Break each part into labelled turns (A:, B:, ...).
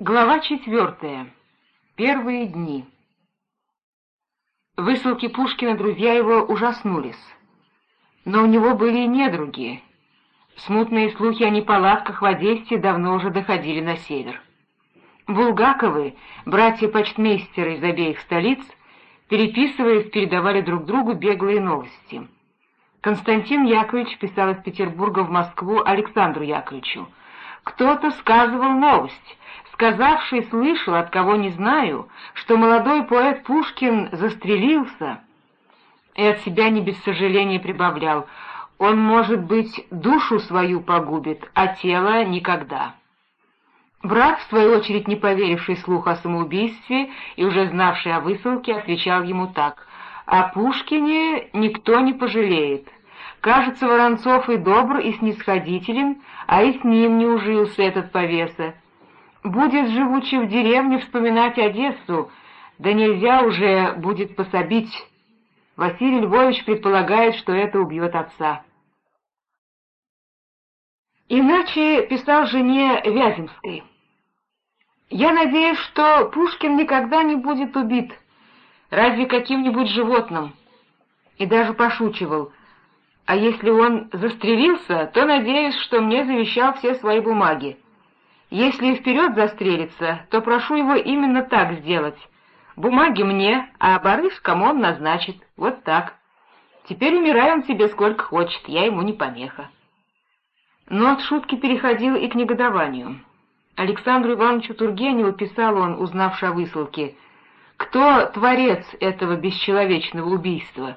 A: Глава четвертая. Первые дни. Высылки Пушкина друзья его ужаснулись. Но у него были и недруги. Смутные слухи о неполадках в Одессе давно уже доходили на север. Булгаковы, братья-почтмейстеры из обеих столиц, переписываясь, передавали друг другу беглые новости. Константин Яковлевич писал из Петербурга в Москву Александру Яковлевичу. «Кто-то сказывал новость» сказавший слышал, от кого не знаю, что молодой поэт Пушкин застрелился, и от себя не без сожаления прибавлял, он, может быть, душу свою погубит, а тело никогда. Брат, в свою очередь не поверивший слух о самоубийстве и уже знавший о высылке, отвечал ему так, «О Пушкине никто не пожалеет. Кажется, Воронцов и добр, и снисходителен, а и с ним не ужился этот повеса будет, живучи в деревне, вспоминать Одессу, да нельзя уже будет пособить. Василий Львович предполагает, что это убьет отца. Иначе писал жене Вяземской. «Я надеюсь, что Пушкин никогда не будет убит, разве каким-нибудь животным». И даже пошучивал. «А если он застрелился, то надеюсь, что мне завещал все свои бумаги». Если вперед застрелится, то прошу его именно так сделать. Бумаги мне, а барышкам он назначит. Вот так. Теперь умирай он себе сколько хочет, я ему не помеха. Но от шутки переходил и к негодованию. Александру Ивановичу Тургеневу писал он, узнавший о высылке, «Кто творец этого бесчеловечного убийства?»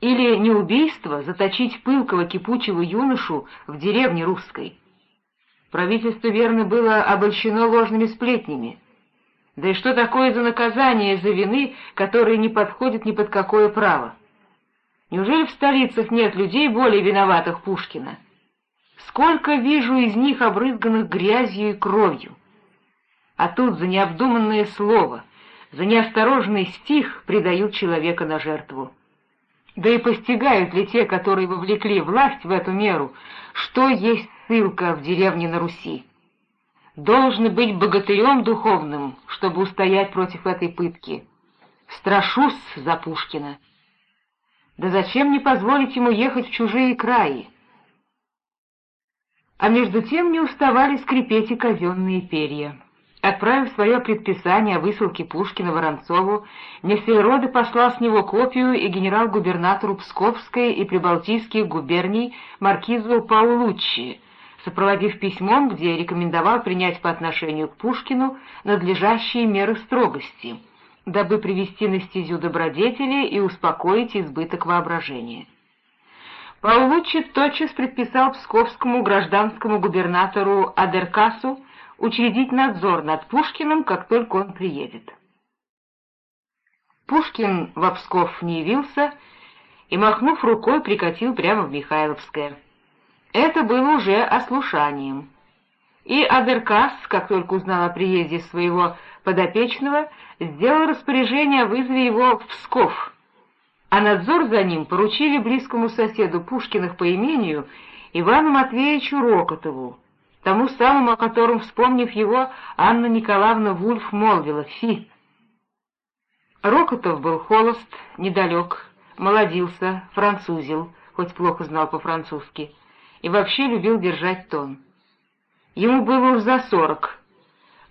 A: Или не убийство заточить пылкого кипучего юношу в деревне русской? Правительство, верно, было обольщено ложными сплетнями. Да и что такое за наказание за вины, которые не подходят ни под какое право? Неужели в столицах нет людей более виноватых Пушкина? Сколько вижу из них обрызганных грязью и кровью. А тут за необдуманное слово, за неосторожный стих предают человека на жертву. Да и постигают ли те, которые вовлекли власть в эту меру, что есть ссылка в деревне на Руси? Должны быть богатырем духовным, чтобы устоять против этой пытки. Страшусь за Пушкина. Да зачем не позволить ему ехать в чужие краи? А между тем не уставали скрипеть и казенные перья. Отправив свое предписание о высылке Пушкина Воронцову, Несельроды послал с него копию и генерал-губернатору Псковской и Прибалтийских губерний маркизу Паулуччи, сопроводив письмом, где рекомендовал принять по отношению к Пушкину надлежащие меры строгости, дабы привести на стезю добродетели и успокоить избыток воображения. Паулуччи тотчас предписал псковскому гражданскому губернатору Адеркасу учредить надзор над Пушкиным, как только он приедет. Пушкин в Псков не явился и, махнув рукой, прикатил прямо в Михайловское. Это было уже ослушанием. И Адеркас, как только узнал о приезде своего подопечного, сделал распоряжение о вызове его в Псков, а надзор за ним поручили близкому соседу Пушкиных по имению Ивану Матвеевичу Рокотову, тому самому, о котором, вспомнив его, Анна Николаевна Вульф молвила «Фи». Рокотов был холост, недалек, молодился, французил, хоть плохо знал по-французски, и вообще любил держать тон. Ему было уж за сорок.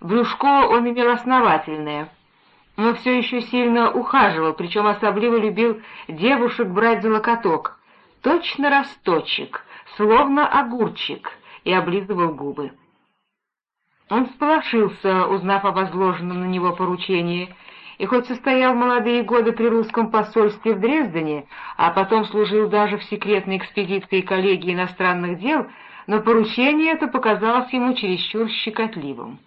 A: Брюшко он имел основательное, но все еще сильно ухаживал, причем особливо любил девушек брать за локоток. Точно росточек, словно огурчик — и облизывал губы. Он сполошился, узнав о возложенном на него поручении, и хоть состоял молодые годы при русском посольстве в Дрездене, а потом служил даже в секретной экспедиции коллегии иностранных дел, но поручение это показалось ему чересчур щекотливым.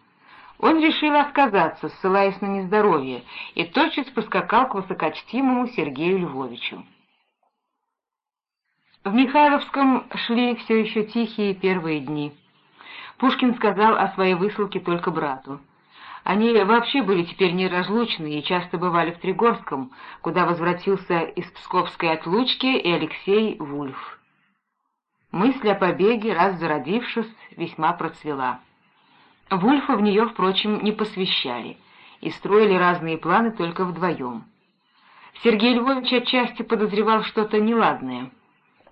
A: Он решил отказаться, ссылаясь на нездоровье, и тотчас поскакал к высокочтимому Сергею Львовичу. В Михайловском шли все еще тихие первые дни. Пушкин сказал о своей высылке только брату. Они вообще были теперь неразлучны и часто бывали в Тригорском, куда возвратился из Псковской отлучки и Алексей Вульф. Мысль о побеге, раз зародившись, весьма процвела. Вульфа в нее, впрочем, не посвящали и строили разные планы только вдвоем. Сергей Львович отчасти подозревал что-то неладное,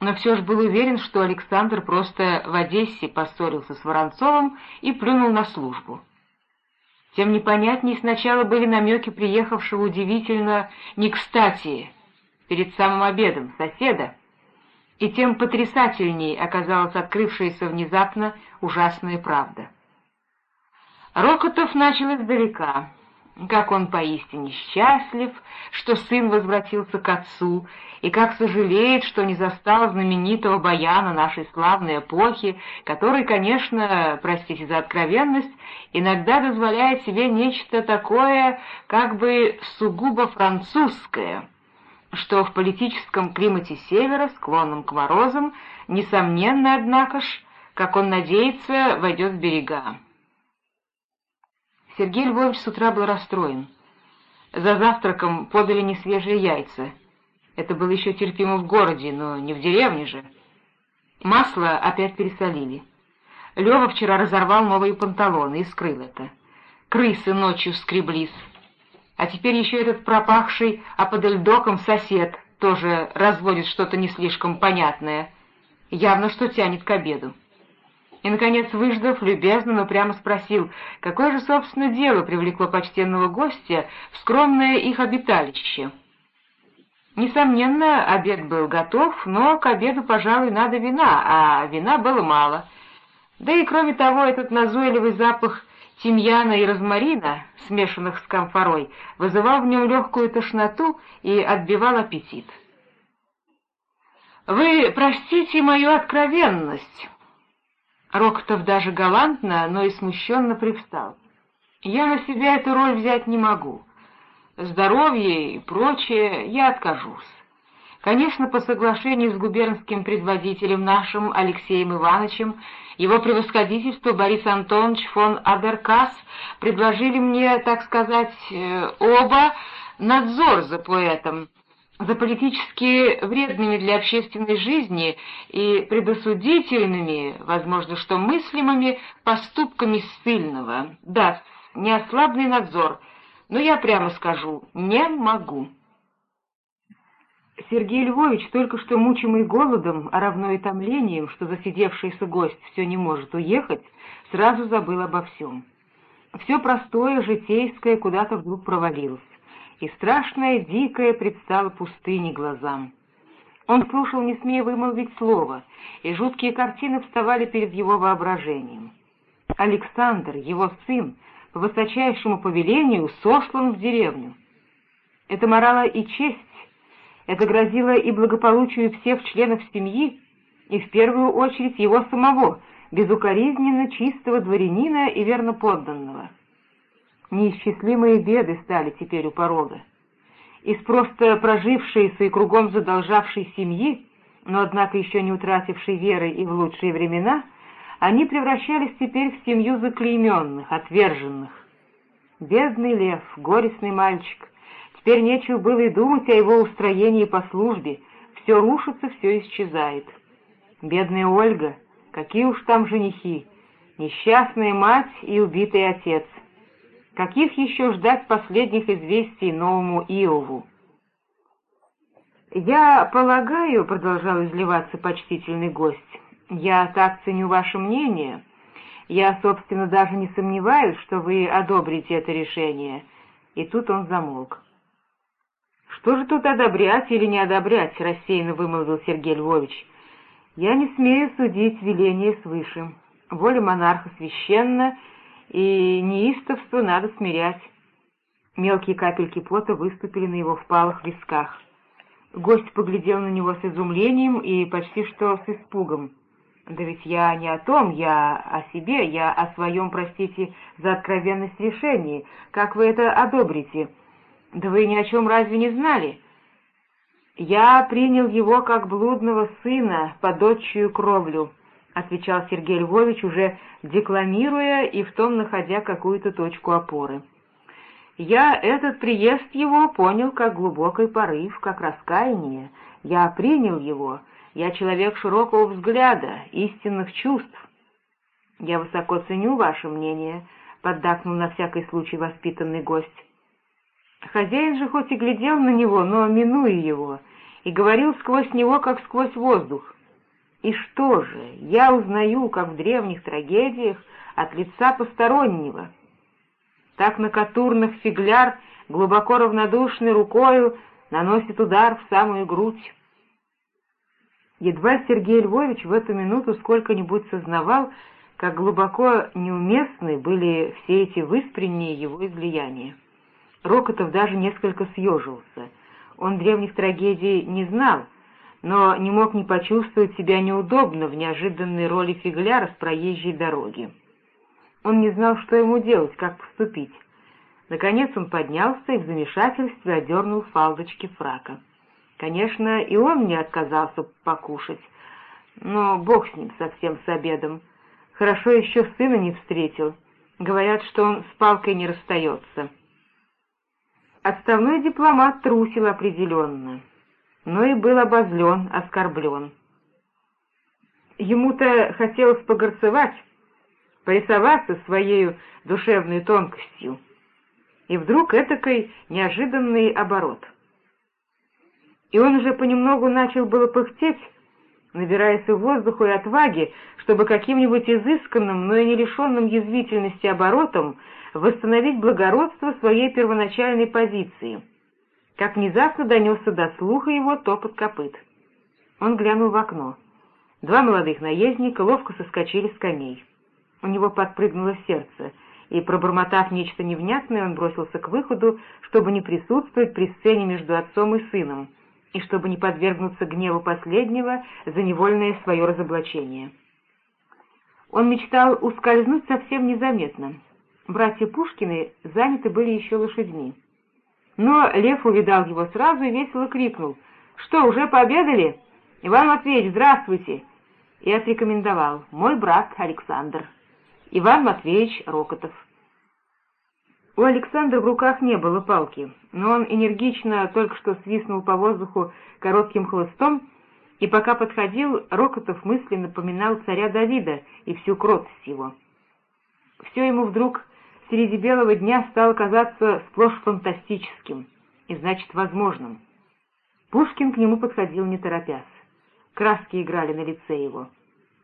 A: но все же был уверен, что Александр просто в Одессе поссорился с Воронцовым и плюнул на службу. Тем непонятнее сначала были намеки приехавшего удивительно не кстати, перед самым обедом, соседа, и тем потрясательней оказалась открывшаяся внезапно ужасная правда. Рокотов начал издалека — как он поистине счастлив, что сын возвратился к отцу, и как сожалеет, что не застал знаменитого баяна нашей славной эпохи, который, конечно, простите за откровенность, иногда дозволяет себе нечто такое, как бы сугубо французское, что в политическом климате Севера, склонном к морозам, несомненно, однако ж, как он надеется, войдет в берега. Сергей Львович с утра был расстроен. За завтраком подали несвежие яйца. Это было еще терпимо в городе, но не в деревне же. Масло опять пересолили. Лева вчера разорвал новые панталоны и скрыл это. Крысы ночью скреблись. А теперь еще этот пропахший аподельдоком сосед тоже разводит что-то не слишком понятное. Явно, что тянет к обеду и, наконец, выждав, любезно, но прямо спросил, какое же, собственно, дело привлекло почтенного гостя в скромное их обиталище. Несомненно, обед был готов, но к обеду, пожалуй, надо вина, а вина было мало. Да и, кроме того, этот назойливый запах тимьяна и розмарина, смешанных с камфорой, вызывал в нем легкую тошноту и отбивал аппетит. «Вы простите мою откровенность», Рокотов даже галантно, но и смущенно привстал. «Я на себя эту роль взять не могу. Здоровье и прочее я откажусь. Конечно, по соглашению с губернским предводителем нашим Алексеем Ивановичем, его превосходительство Борис Антонович фон Аберкас предложили мне, так сказать, э, оба надзор за поэтом, за политически вредными для общественной жизни и предосудительными, возможно, что мыслимыми поступками ссыльного. Да, неослабный надзор, но я прямо скажу, не могу. Сергей Львович, только что мучимый голодом, а равно и томлением, что засидевшийся гость все не может уехать, сразу забыл обо всем. Все простое, житейское куда-то вдруг провалилось и страшное, дикое предстало пустыне глазам. Он слушал, не смея вымолвить слово, и жуткие картины вставали перед его воображением. Александр, его сын, по высочайшему повелению сослан в деревню. Это морала и честь, это грозило и благополучию всех членов семьи, и в первую очередь его самого, безукоризненно чистого дворянина и верноподданного неисчислимые беды стали теперь у порога. Из просто прожившейся и кругом задолжавшей семьи, но, однако, еще не утратившей веры и в лучшие времена, они превращались теперь в семью заклейменных, отверженных. Бедный лев, горестный мальчик, теперь нечего было и думать о его устроении по службе, все рушится, все исчезает. Бедная Ольга, какие уж там женихи, несчастная мать и убитый отец — Каких еще ждать последних известий новому Иову? «Я полагаю, — продолжал изливаться почтительный гость, — я так ценю ваше мнение. Я, собственно, даже не сомневаюсь, что вы одобрите это решение». И тут он замолк. «Что же тут одобрять или не одобрять?» — рассеянно вымолвил Сергей Львович. «Я не смею судить веление свыше. Воля монарха священна, и неистовство надо смирять. Мелкие капельки пота выступили на его впалых висках. Гость поглядел на него с изумлением и почти что с испугом. «Да ведь я не о том, я о себе, я о своем, простите, за откровенность решении. Как вы это одобрите? Да вы ни о чем разве не знали?» «Я принял его как блудного сына под отчую кровлю», — отвечал Сергей Львович, уже декламируя и в том находя какую-то точку опоры. «Я этот приезд его понял как глубокий порыв, как раскаяние. Я принял его. Я человек широкого взгляда, истинных чувств. «Я высоко ценю ваше мнение», — поддакнул на всякий случай воспитанный гость. Хозяин же хоть и глядел на него, но минуя его, и говорил сквозь него, как сквозь воздух. И что же, я узнаю, как в древних трагедиях, от лица постороннего. Так на катурных фигляр, глубоко равнодушной рукою, наносит удар в самую грудь. Едва Сергей Львович в эту минуту сколько-нибудь сознавал, как глубоко неуместны были все эти выспренние его излияния. Рокотов даже несколько съежился. Он древних трагедий не знал, но не мог не почувствовать себя неудобно в неожиданной роли фигляра с проезжей дороги. Он не знал, что ему делать, как поступить. Наконец он поднялся и в замешательстве одернул фалдочки фрака. Конечно, и он не отказался покушать, но бог с ним совсем с обедом. Хорошо еще сына не встретил. Говорят, что он с палкой не расстается. Отставной дипломат трусил определенно, но и был обозлен, оскорблен. Ему-то хотелось погорцевать, порисоваться своей душевной тонкостью. И вдруг этакой неожиданный оборот — и он уже понемногу начал было пыхтеть, набираясь воздуху и отваги, чтобы каким-нибудь изысканным, но и не лишенным язвительности оборотом восстановить благородство своей первоначальной позиции. Как внезапно донесся до слуха его топот копыт. Он глянул в окно. Два молодых наездника ловко соскочили с коней. У него подпрыгнуло сердце, и, пробормотав нечто невнятное, он бросился к выходу, чтобы не присутствовать при сцене между отцом и сыном — и чтобы не подвергнуться гневу последнего за невольное свое разоблачение. Он мечтал ускользнуть совсем незаметно. Братья Пушкины заняты были еще лошадьми. Но Лев увидал его сразу и весело крикнул «Что, уже пообедали? Иван Матвеевич, здравствуйте!» и отрекомендовал «Мой брат Александр, Иван Матвеевич Рокотов». У Александра в руках не было палки, но он энергично только что свистнул по воздуху коротким хлыстом, и пока подходил, Рокотов мысленно напоминал царя Давида и всю кротость его. Все ему вдруг среди белого дня стало казаться сплошь фантастическим и, значит, возможным. Пушкин к нему подходил не торопясь. Краски играли на лице его.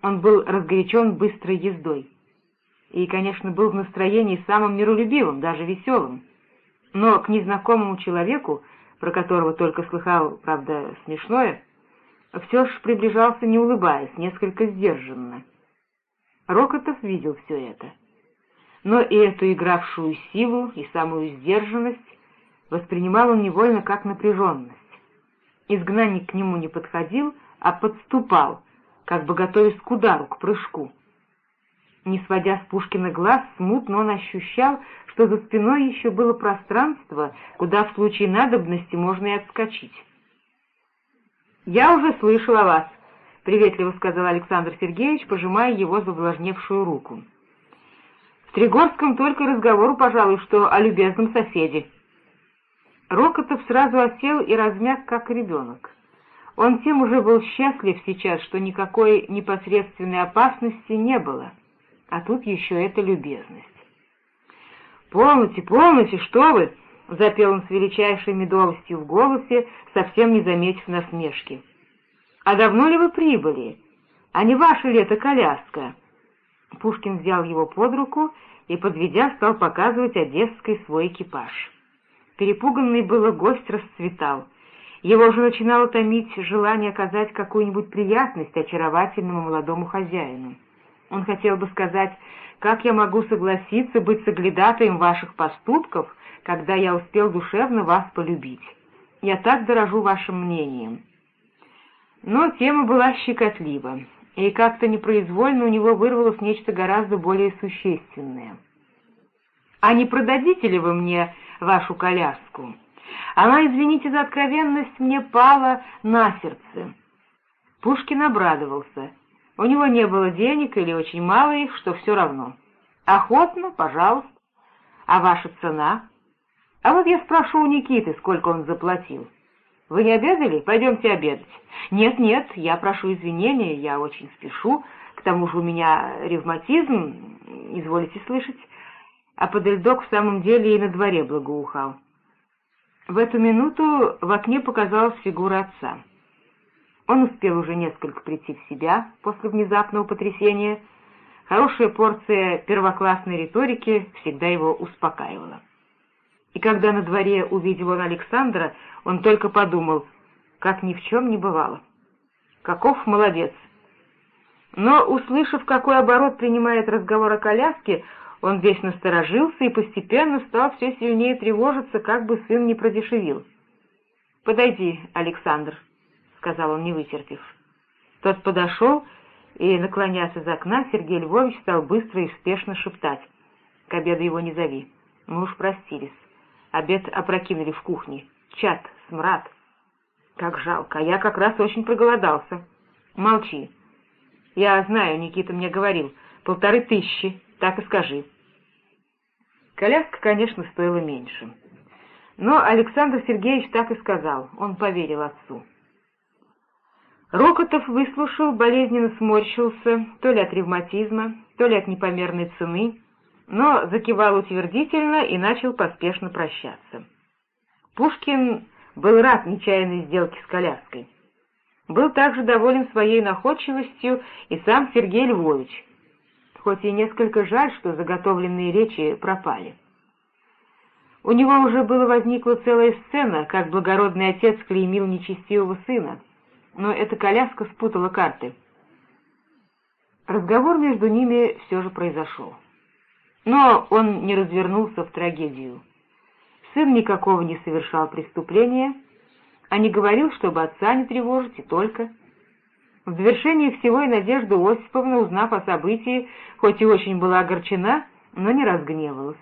A: Он был разгорячен быстрой ездой и, конечно, был в настроении самым миролюбивым, даже веселым. Но к незнакомому человеку, про которого только слыхал, правда, смешное, все ж приближался, не улыбаясь, несколько сдержанно. Рокотов видел все это. Но и эту игравшую силу, и самую сдержанность воспринимал он невольно как напряженность. Изгнанник к нему не подходил, а подступал, как бы готовясь к удару, к прыжку. Не сводя с Пушкина глаз, смутно он ощущал, что за спиной еще было пространство, куда в случае надобности можно и отскочить. «Я уже слышал о вас», — приветливо сказал Александр Сергеевич, пожимая его завлажневшую руку. «В Тригорском только разговору, пожалуй, что о любезном соседе». Рокотов сразу осел и размяк, как ребенок. Он тем уже был счастлив сейчас, что никакой непосредственной опасности не было а тут еще эта любезность. «Полноте, полноте, что вы!» — запел он с величайшей медовостью в голосе, совсем не заметив насмешки. «А давно ли вы прибыли? А не ваша ли это коляска?» Пушкин взял его под руку и, подведя, стал показывать Одесской свой экипаж. Перепуганный было гость расцветал. Его уже начинало томить желание оказать какую-нибудь приятность очаровательному молодому хозяину. Он хотел бы сказать, как я могу согласиться быть соглядатаем ваших поступков, когда я успел душевно вас полюбить. Я так дорожу вашим мнением. Но тема была щекотлива, и как-то непроизвольно у него вырвалось нечто гораздо более существенное. «А не продадите ли вы мне вашу коляску? Она, извините за откровенность, мне пала на сердце». Пушкин обрадовался — у него не было денег или очень мало их, что все равно. Охотно, пожалуйста. А ваша цена? А вот я спрошу у Никиты, сколько он заплатил. Вы не обедали? Пойдемте обедать. Нет, нет, я прошу извинения, я очень спешу. К тому же у меня ревматизм, изволите слышать, а подельдок в самом деле и на дворе благоухал. В эту минуту в окне показалась фигура отца. Он успел уже несколько прийти в себя после внезапного потрясения. Хорошая порция первоклассной риторики всегда его успокаивала. И когда на дворе увидел он Александра, он только подумал, как ни в чем не бывало. Каков молодец! Но, услышав, какой оборот принимает разговор о коляске, он весь насторожился и постепенно стал все сильнее тревожиться, как бы сын не продешевил. «Подойди, Александр», — сказал он, не вытерпев. Тот подошел, и, наклонясь из окна, Сергей Львович стал быстро и спешно шептать. «К обеду его не зови. Мы уж простились. Обед опрокинули в кухне. Чат, смрад. Как жалко, а я как раз очень проголодался. Молчи. Я знаю, Никита мне говорил, полторы тысячи, так и скажи». Коляска, конечно, стоила меньше. Но Александр Сергеевич так и сказал, он поверил отцу. Рокотов выслушал, болезненно сморщился, то ли от ревматизма, то ли от непомерной цены, но закивал утвердительно и начал поспешно прощаться. Пушкин был рад нечаянной сделке с коляской. Был также доволен своей находчивостью и сам Сергей Львович, хоть и несколько жаль, что заготовленные речи пропали. У него уже было возникла целая сцена, как благородный отец клеймил нечестивого сына, но эта коляска спутала карты. Разговор между ними все же произошел. Но он не развернулся в трагедию. Сын никакого не совершал преступления, а не говорил, чтобы отца не тревожить, и только... В довершении всего и Надежда Осиповна, узнав о событии, хоть и очень была огорчена, но не разгневалась.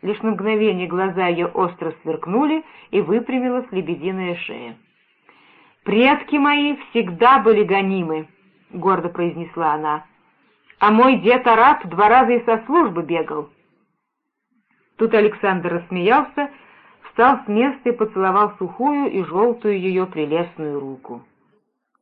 A: Лишь на мгновение глаза ее остро сверкнули, и выпрямилась лебединая шея. «Предки мои всегда были гонимы», — гордо произнесла она, — «а мой дед араб два раза и со службы бегал». Тут Александр рассмеялся, встал с места и поцеловал сухую и желтую ее прелестную руку.